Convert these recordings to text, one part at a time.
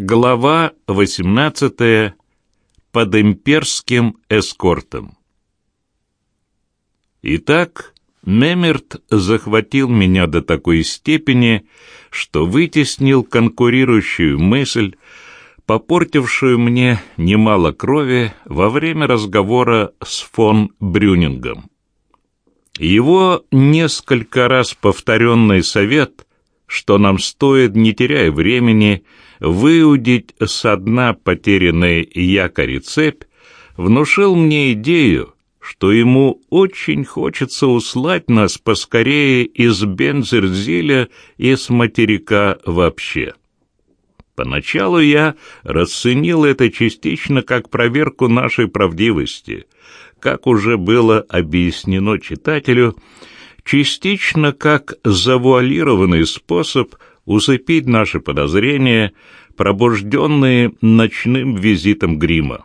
Глава 18. Под имперским эскортом. Итак, Мемерт захватил меня до такой степени, что вытеснил конкурирующую мысль, попортившую мне немало крови во время разговора с фон Брюнингом. Его несколько раз повторенный совет, что нам стоит, не теряя времени, выудить со дна потерянной якори цепь, внушил мне идею, что ему очень хочется услать нас поскорее из Бензерзиля и с материка вообще. Поначалу я расценил это частично как проверку нашей правдивости, как уже было объяснено читателю, частично как завуалированный способ – усыпить наши подозрения, пробужденные ночным визитом грима.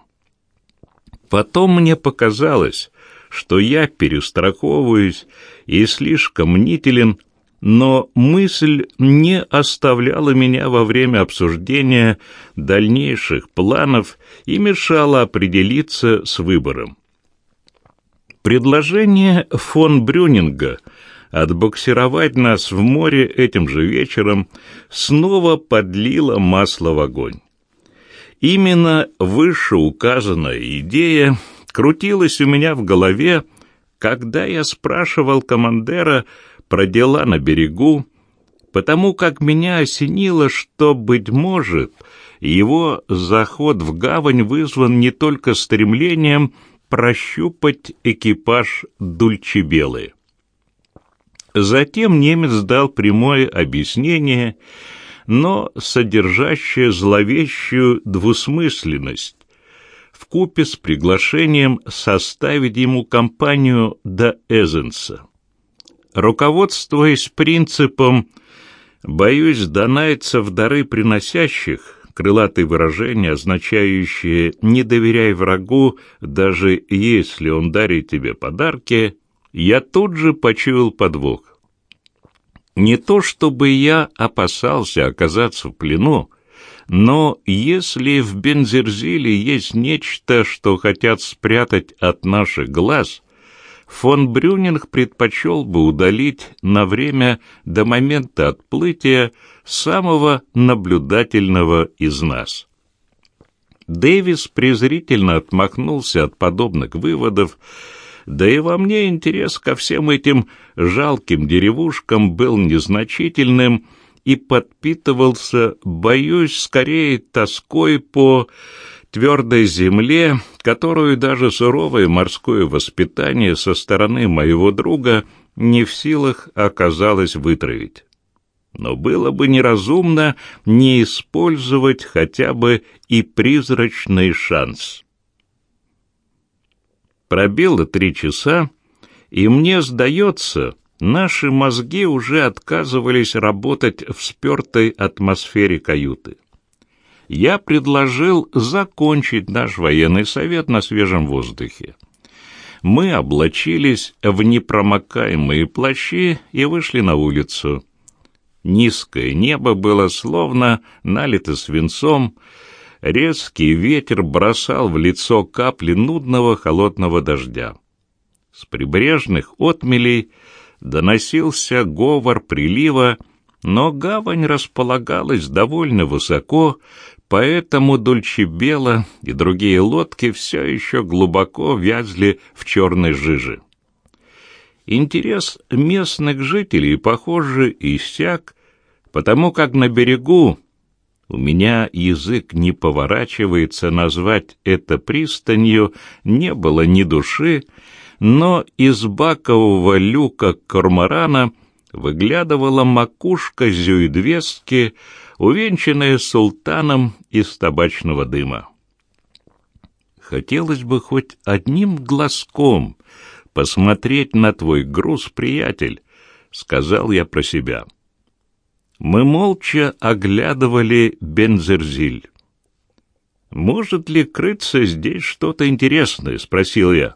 Потом мне показалось, что я перестраховываюсь и слишком мнителен, но мысль не оставляла меня во время обсуждения дальнейших планов и мешала определиться с выбором. Предложение фон Брюнинга — отбуксировать нас в море этим же вечером, снова подлила масло в огонь. Именно вышеуказанная идея крутилась у меня в голове, когда я спрашивал командера про дела на берегу, потому как меня осенило, что, быть может, его заход в гавань вызван не только стремлением прощупать экипаж Дульчебелы. Затем немец дал прямое объяснение, но содержащее зловещую двусмысленность, вкупе с приглашением составить ему компанию до Эзенса. Руководствуясь принципом «боюсь донайцев дары приносящих», крылатые выражения, означающие «не доверяй врагу, даже если он дарит тебе подарки», я тут же почуял подвох. Не то чтобы я опасался оказаться в плену, но если в Бензерзиле есть нечто, что хотят спрятать от наших глаз, фон Брюнинг предпочел бы удалить на время до момента отплытия самого наблюдательного из нас. Дэвис презрительно отмахнулся от подобных выводов, да и во мне интерес ко всем этим жалким деревушкам был незначительным и подпитывался, боюсь, скорее тоской по твердой земле, которую даже суровое морское воспитание со стороны моего друга не в силах оказалось вытравить. Но было бы неразумно не использовать хотя бы и призрачный шанс. Пробило три часа, и мне сдается, наши мозги уже отказывались работать в спертой атмосфере каюты. Я предложил закончить наш военный совет на свежем воздухе. Мы облачились в непромокаемые плащи и вышли на улицу. Низкое небо было словно налито свинцом, Резкий ветер бросал в лицо капли нудного холодного дождя. С прибрежных отмелей доносился говор прилива, но гавань располагалась довольно высоко, поэтому Дульчебела и другие лодки все еще глубоко вязли в черной жиже. Интерес местных жителей, похоже, иссяк, потому как на берегу у меня язык не поворачивается назвать это пристанью, не было ни души, но из бакового люка корморана выглядывала макушка зюидвестки, увенчанная султаном из табачного дыма. Хотелось бы хоть одним глазком посмотреть на твой груз, приятель, — сказал я про себя. — мы молча оглядывали Бензерзиль. «Может ли крыться здесь что-то интересное?» — спросил я.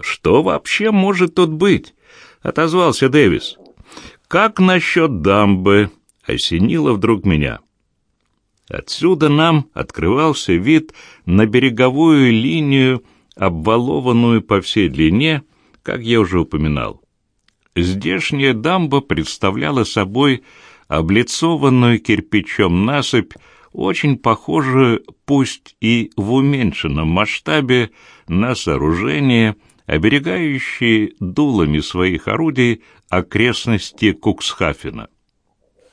«Что вообще может тут быть?» — отозвался Дэвис. «Как насчет дамбы?» — осенило вдруг меня. Отсюда нам открывался вид на береговую линию, обвалованную по всей длине, как я уже упоминал. Здешняя дамба представляла собой облицованную кирпичом насыпь, очень похожую, пусть и в уменьшенном масштабе, на сооружение, оберегающее дулами своих орудий окрестности Куксхафена.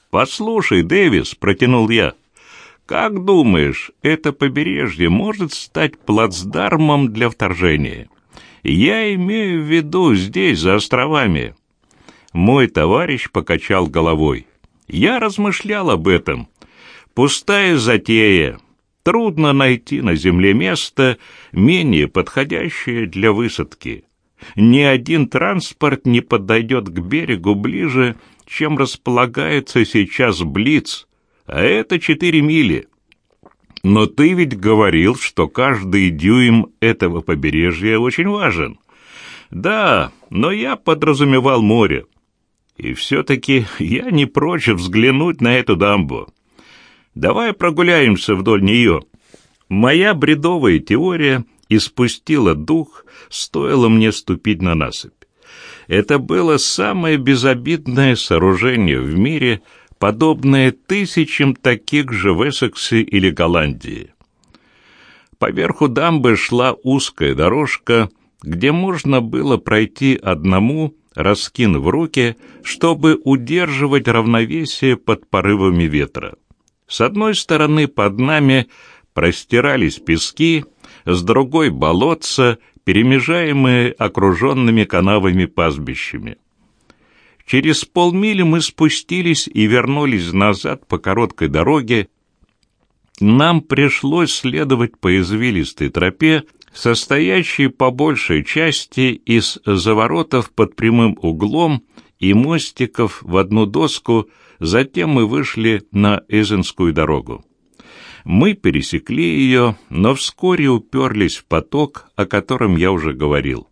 «Послушай, Дэвис», — протянул я, — «как думаешь, это побережье может стать плацдармом для вторжения? Я имею в виду здесь, за островами». Мой товарищ покачал головой. Я размышлял об этом. Пустая затея. Трудно найти на земле место, менее подходящее для высадки. Ни один транспорт не подойдет к берегу ближе, чем располагается сейчас Блиц, а это четыре мили. Но ты ведь говорил, что каждый дюйм этого побережья очень важен. Да, но я подразумевал море. И все-таки я не прочь взглянуть на эту дамбу. Давай прогуляемся вдоль нее. Моя бредовая теория испустила дух, стоило мне ступить на насыпь. Это было самое безобидное сооружение в мире, подобное тысячам таких же в Эссексе или Голландии. Поверху дамбы шла узкая дорожка, где можно было пройти одному раскинув руки, чтобы удерживать равновесие под порывами ветра. С одной стороны под нами простирались пески, с другой — болотца, перемежаемые окруженными канавами пастбищами. Через полмили мы спустились и вернулись назад по короткой дороге. Нам пришлось следовать по извилистой тропе, состоящий по большей части из заворотов под прямым углом и мостиков в одну доску, затем мы вышли на Эзенскую дорогу. Мы пересекли ее, но вскоре уперлись в поток, о котором я уже говорил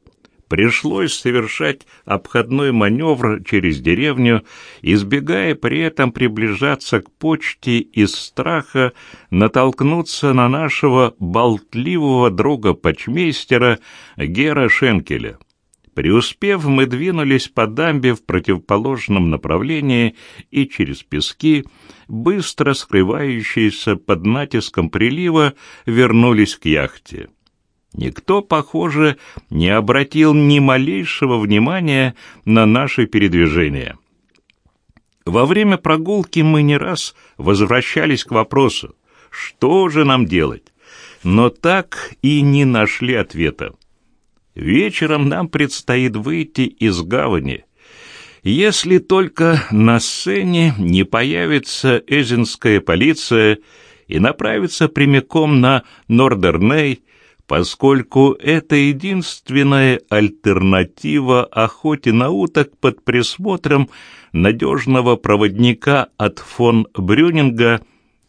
пришлось совершать обходной маневр через деревню, избегая при этом приближаться к почте из страха натолкнуться на нашего болтливого друга-почмейстера Гера Шенкеля. Преуспев, мы двинулись по дамбе в противоположном направлении и через пески, быстро скрывающиеся под натиском прилива, вернулись к яхте. Никто, похоже, не обратил ни малейшего внимания на наши передвижения. Во время прогулки мы не раз возвращались к вопросу, что же нам делать, но так и не нашли ответа. Вечером нам предстоит выйти из гавани, если только на сцене не появится эзинская полиция и направится прямиком на Нордерней поскольку это единственная альтернатива охоте на уток под присмотром надежного проводника от фон Брюнинга,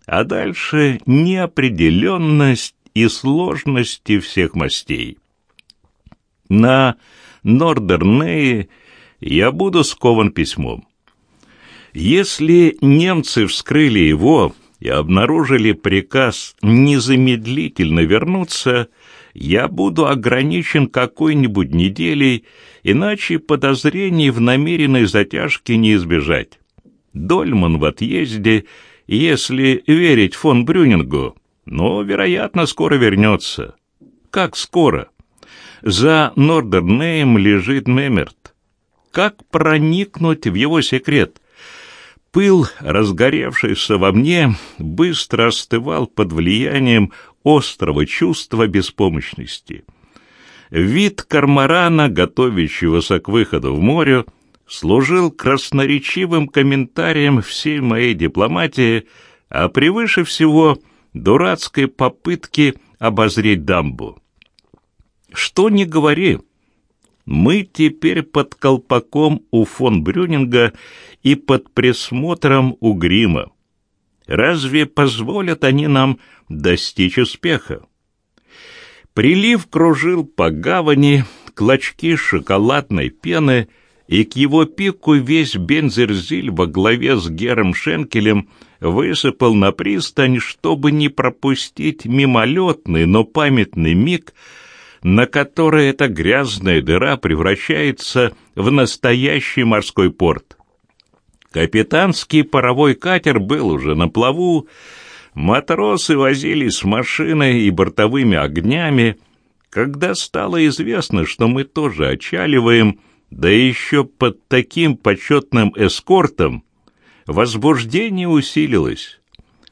а дальше неопределенность и сложности всех мастей. На Нордернее я буду скован письмом. Если немцы вскрыли его и обнаружили приказ незамедлительно вернуться – я буду ограничен какой-нибудь неделей, иначе подозрений в намеренной затяжке не избежать. Дольман в отъезде, если верить фон Брюнингу, но, вероятно, скоро вернется. Как скоро? За Нордернеем лежит Мемерт. Как проникнуть в его секрет? Пыл, разгоревшийся во мне, быстро остывал под влиянием острого чувства беспомощности. Вид кармарана, готовящегося к выходу в море, служил красноречивым комментарием всей моей дипломатии, а превыше всего дурацкой попытки обозреть дамбу. Что ни говори, мы теперь под колпаком у фон Брюнинга и под присмотром у Грима. Разве позволят они нам достичь успеха? Прилив кружил по гавани, клочки шоколадной пены, и к его пику весь Бензерзиль во главе с Гером Шенкелем высыпал на пристань, чтобы не пропустить мимолетный, но памятный миг, на который эта грязная дыра превращается в настоящий морской порт. Капитанский паровой катер был уже на плаву, матросы возились с машиной и бортовыми огнями, когда стало известно, что мы тоже отчаливаем, да еще под таким почетным эскортом, возбуждение усилилось.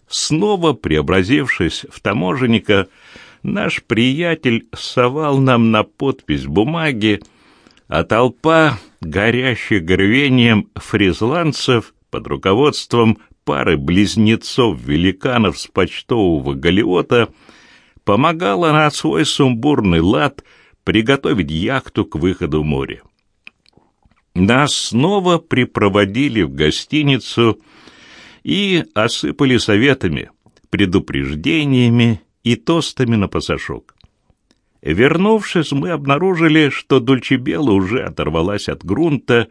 Снова преобразившись в таможенника, наш приятель совал нам на подпись бумаги, а толпа, горящих горвением фризландцев под руководством пары близнецов-великанов с почтового галиота, помогала на свой сумбурный лад приготовить яхту к выходу в море. Нас снова припроводили в гостиницу и осыпали советами, предупреждениями и тостами на пасашок. Вернувшись, мы обнаружили, что Дульчебела уже оторвалась от грунта.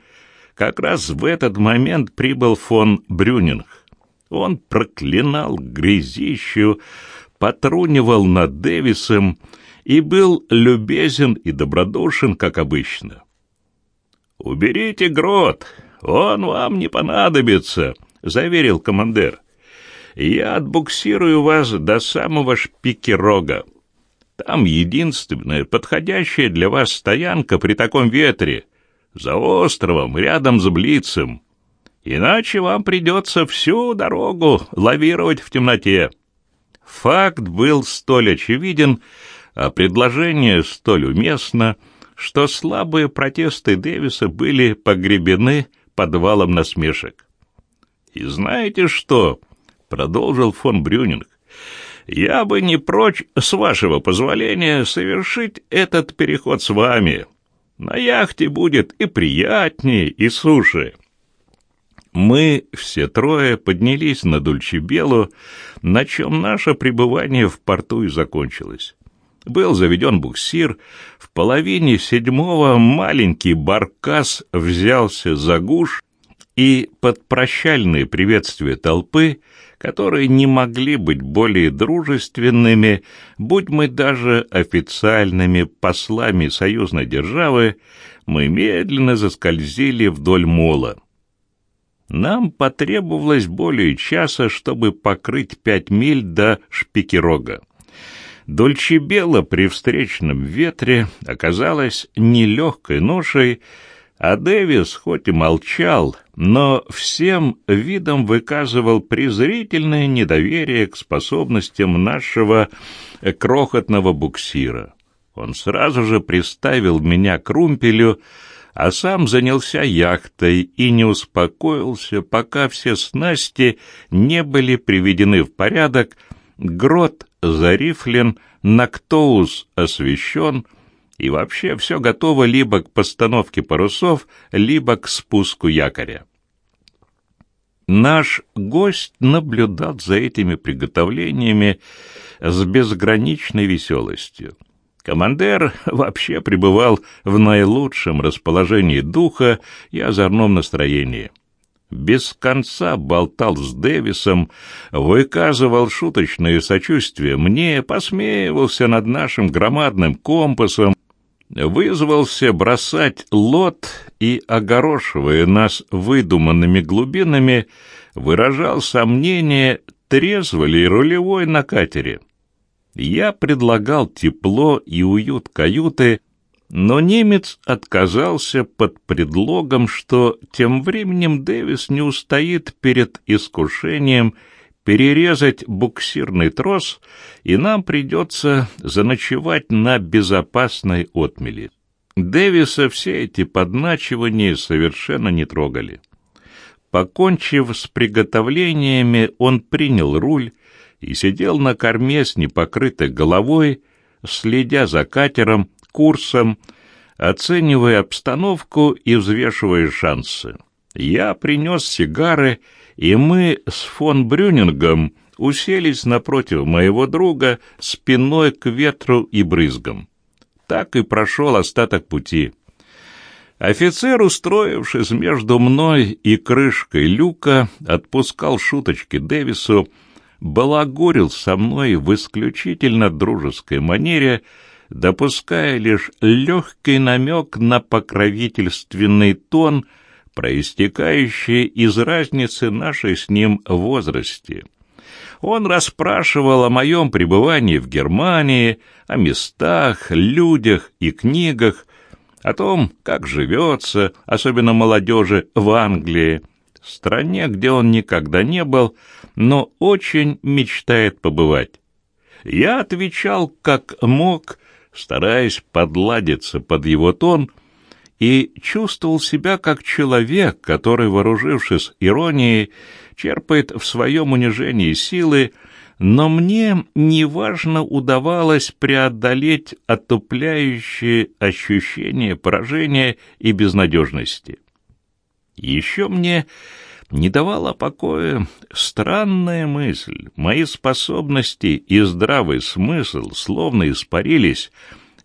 Как раз в этот момент прибыл фон Брюнинг. Он проклинал грязищу, потрунивал над Дэвисом и был любезен и добродушен, как обычно. «Уберите грот, он вам не понадобится», — заверил командир. «Я отбуксирую вас до самого шпики рога. Там единственная подходящая для вас стоянка при таком ветре, за островом, рядом с Блицем. Иначе вам придется всю дорогу лавировать в темноте». Факт был столь очевиден, а предложение столь уместно — что слабые протесты Дэвиса были погребены подвалом насмешек. «И знаете что?» — продолжил фон Брюнинг. «Я бы не прочь, с вашего позволения, совершить этот переход с вами. На яхте будет и приятнее, и суше». Мы все трое поднялись на Дульчебелу, на чем наше пребывание в порту и закончилось. Был заведен буксир, в половине седьмого маленький баркас взялся за гуш, и под прощальные приветствия толпы, которые не могли быть более дружественными, будь мы даже официальными послами союзной державы, мы медленно заскользили вдоль мола. Нам потребовалось более часа, чтобы покрыть пять миль до Шпикерога. Дольчебела при встречном ветре оказалась нелегкой ношей, а Дэвис хоть и молчал, но всем видом выказывал презрительное недоверие к способностям нашего крохотного буксира. Он сразу же приставил меня к румпелю, а сам занялся яхтой и не успокоился, пока все снасти не были приведены в порядок, грот зарифлен, Нактоус освещен, и вообще все готово либо к постановке парусов, либо к спуску якоря. Наш гость наблюдал за этими приготовлениями с безграничной веселостью. Командир вообще пребывал в наилучшем расположении духа и озорном настроении без конца болтал с Дэвисом, выказывал шуточное сочувствие мне, посмеивался над нашим громадным компасом, вызвался бросать лот и, огорошивая нас выдуманными глубинами, выражал сомнение, трезво ли рулевой на катере. Я предлагал тепло и уют каюты, но немец отказался под предлогом, что тем временем Дэвис не устоит перед искушением перерезать буксирный трос, и нам придется заночевать на безопасной отмели. Дэвиса все эти подначивания совершенно не трогали. Покончив с приготовлениями, он принял руль и сидел на корме с непокрытой головой, следя за катером, курсом, оценивая обстановку и взвешивая шансы. Я принес сигары, и мы с фон Брюнингом уселись напротив моего друга спиной к ветру и брызгам. Так и прошел остаток пути. Офицер, устроившись между мной и крышкой люка, отпускал шуточки Дэвису, балагурил со мной в исключительно дружеской манере, допуская лишь легкий намек на покровительственный тон, проистекающий из разницы нашей с ним возрасте. Он расспрашивал о моем пребывании в Германии, о местах, людях и книгах, о том, как живется, особенно молодежи, в Англии, стране, где он никогда не был, но очень мечтает побывать. Я отвечал как мог, стараясь подладиться под его тон, и чувствовал себя как человек, который, вооружившись иронией, черпает в своем унижении силы, но мне неважно удавалось преодолеть отупляющие ощущения поражения и безнадежности. Еще мне не давала покоя странная мысль. Мои способности и здравый смысл словно испарились,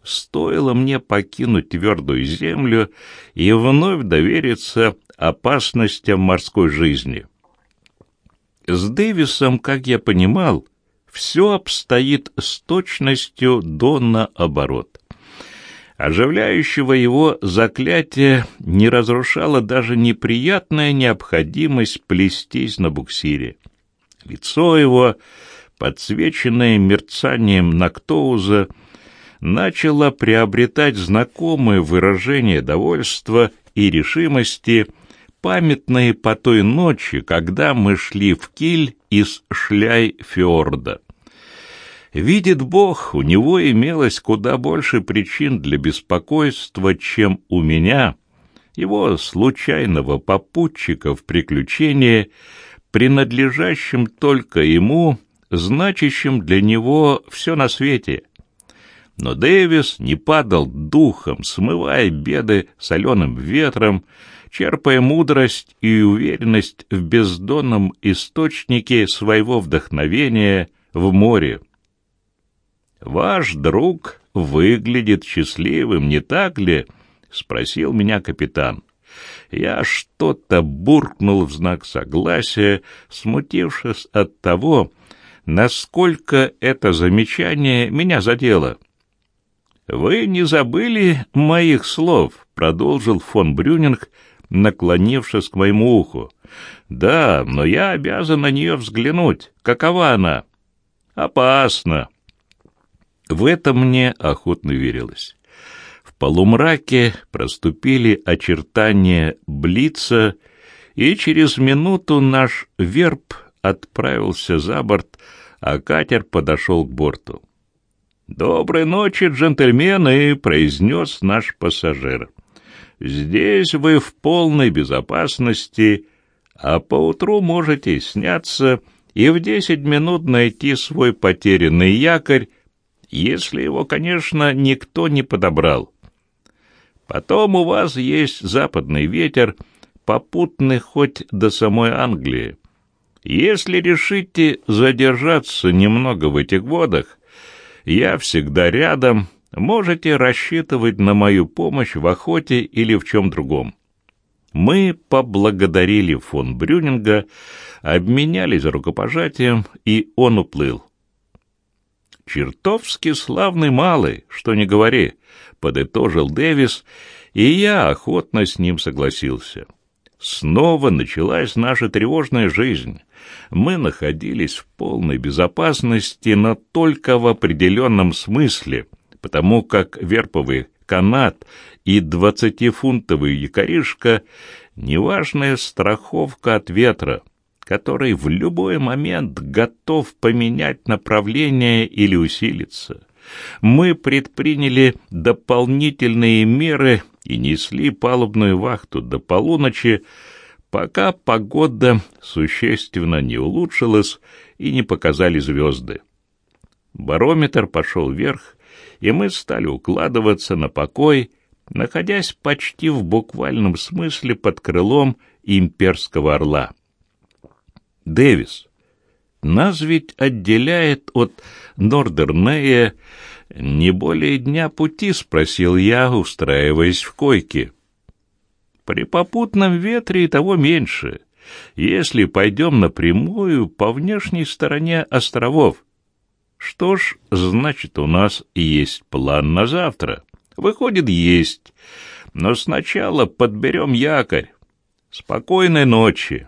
стоило мне покинуть твердую землю и вновь довериться опасностям морской жизни. С Дэвисом, как я понимал, все обстоит с точностью до наоборот. Оживляющего его заклятие не разрушало даже неприятная необходимость плестись на буксире. Лицо его, подсвеченное мерцанием Нактоуза, начало приобретать знакомые выражения довольства и решимости, памятные по той ночи, когда мы шли в киль из Шляй-фьорда. Видит Бог, у него имелось куда больше причин для беспокойства, чем у меня, его случайного попутчика в приключении, принадлежащим только ему, значащим для него все на свете. Но Дэвис не падал духом, смывая беды соленым ветром, черпая мудрость и уверенность в бездонном источнике своего вдохновения в море. «Ваш друг выглядит счастливым, не так ли?» — спросил меня капитан. Я что-то буркнул в знак согласия, смутившись от того, насколько это замечание меня задело. «Вы не забыли моих слов?» — продолжил фон Брюнинг, наклонившись к моему уху. «Да, но я обязан на нее взглянуть. Какова она?» «Опасно», в это мне охотно верилось. В полумраке проступили очертания Блица, и через минуту наш верб отправился за борт, а катер подошел к борту. «Доброй ночи, джентльмены!» — произнес наш пассажир. «Здесь вы в полной безопасности, а поутру можете сняться и в десять минут найти свой потерянный якорь если его, конечно, никто не подобрал. Потом у вас есть западный ветер, попутный хоть до самой Англии. Если решите задержаться немного в этих водах, я всегда рядом, можете рассчитывать на мою помощь в охоте или в чем другом. Мы поблагодарили фон Брюнинга, обменялись рукопожатием, и он уплыл. «Чертовски славный малый, что не говори», — подытожил Дэвис, и я охотно с ним согласился. Снова началась наша тревожная жизнь. Мы находились в полной безопасности, но только в определенном смысле, потому как верповый канат и двадцатифунтовый якоришка — неважная страховка от ветра — который в любой момент готов поменять направление или усилиться. Мы предприняли дополнительные меры и несли палубную вахту до полуночи, пока погода существенно не улучшилась и не показали звезды. Барометр пошел вверх, и мы стали укладываться на покой, находясь почти в буквальном смысле под крылом имперского орла. Дэвис, нас ведь отделяет от Нордернея не более дня пути, спросил я, устраиваясь в койке. При попутном ветре и того меньше, если пойдем напрямую по внешней стороне островов. Что ж, значит, у нас есть план на завтра. Выходит, есть. Но сначала подберем якорь. Спокойной ночи.